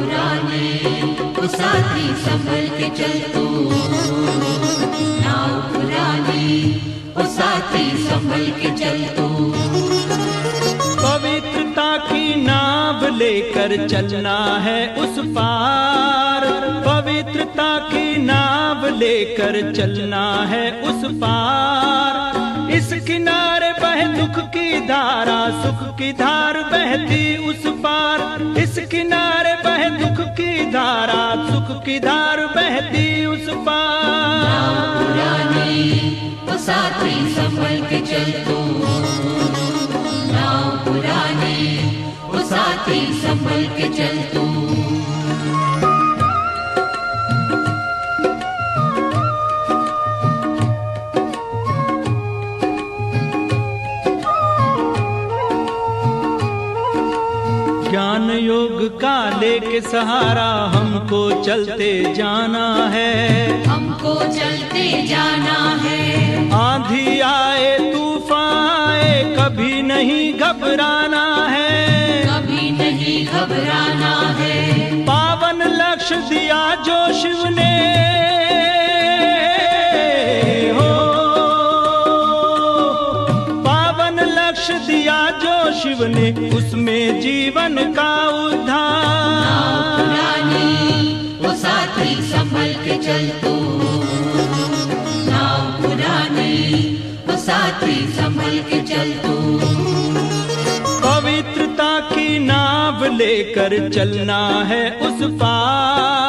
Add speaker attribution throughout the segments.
Speaker 1: पुराने ओ साथी संभल के चल तू। नाव पुराने, ओ साथी संभल के चल तू।
Speaker 2: पवित्रता की नाव लेकर चलना है उस पार। पवित्रता की नाव लेकर चलना है उस पार। इस किनारे बह दुख की धारा, सुख की धार बहती उस पार। की धार बहती उस पार।
Speaker 1: पुराने सफल के चल तू नाव पुरानी संभल के चल
Speaker 2: ज्ञान योग का लेके सहारा हमको चलते जाना है।
Speaker 1: हमको चलते जाना है।
Speaker 2: आंधी आए तूफ़ान आए कभी नहीं घबराना है।
Speaker 1: कभी नहीं घबराना है।
Speaker 2: पावन लक्ष्य शिव ने उसमें जीवन का उद्धार।
Speaker 1: पुरानी वो साथी संभल के चल तू। नाव पुरानी वो साथी संभल के चल तू।
Speaker 2: पवित्रता की नाव लेकर चलना है उस पार।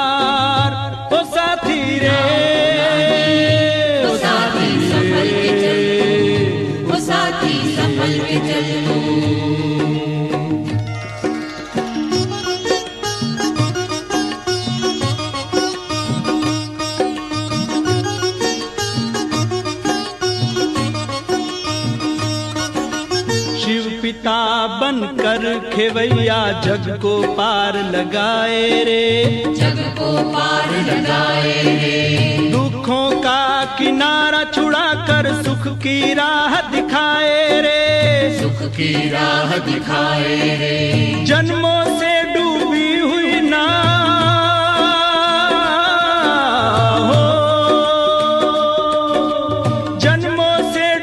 Speaker 2: पिता बनकर खेवैया जग को पार लगाए रे।
Speaker 1: जग को पार लगाए रे।
Speaker 2: दुखों का किनारा छुड़ा कर सुख की राह दिखाए रे।
Speaker 1: सुख की राह दिखाए रे।
Speaker 2: जन्मों से